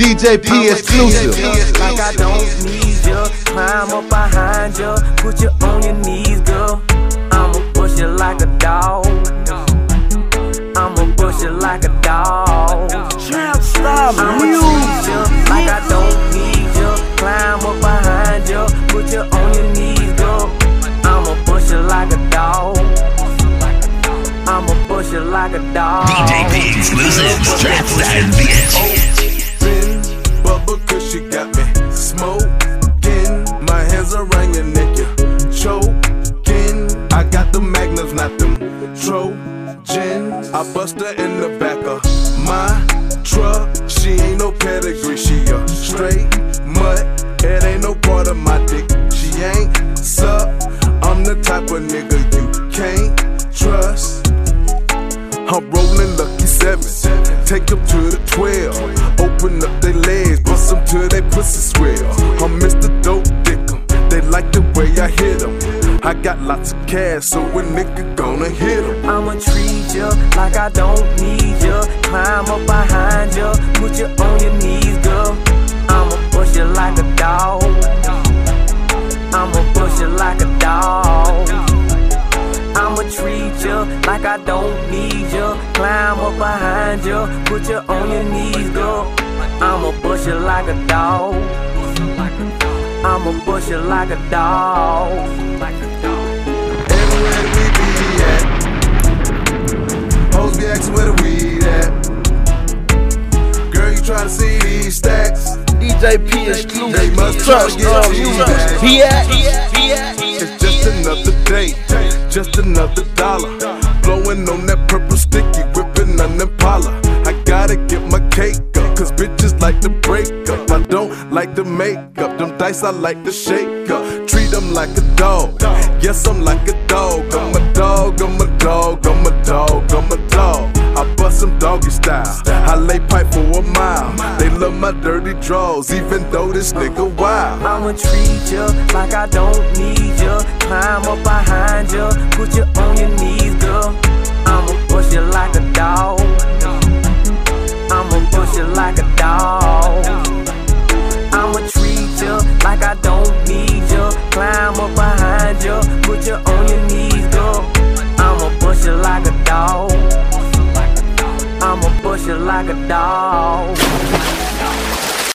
DJ P exclusive. Like I don't need you. Climb up behind you. Put you on your knees, girl. I'ma push you like a dog. I'ma push you like a dog. Trap style I'ma treat you like I don't need you. Climb up behind you. Put you on your knees, girl. I'ma push you like a dog. I'ma push you like a dog. DJ P exclusive. Strap style Trojans. I bust her in the back of my truck. She ain't no pedigree, she a straight mutt. It ain't no part of my dick. She ain't suck. I'm the type of nigga you can't trust. I'm rolling lucky seven. Take them to the 12. Open up their legs, bust them lots of cash, so a nigga gonna hit them. I'ma treat you like I don't need you. Climb up behind you, put you on your knees, girl. I'ma push you like a dog. I'ma push you like a dog. I'ma treat you like I don't need you. Climb up behind you, put you on your knees, girl. I'ma push you like a dog. I'ma push you like a dog. Stacks? DJ P They must Trust get style you music. back. P at. It's just another day, just another dollar. Blowing on that purple sticky, whipping on Impala. I gotta get my cake up, cause bitches like to break up. I don't like to make up, them dice I like to shake up. Treat them like a dog, yes, I'm like a dog. I'm a dog, lay pipe for a mile. They love my dirty draws, even though this nigga wild. I'ma treat ya like I don't need ya. Climb up behind ya, put you on your knees, girl. Like a dog.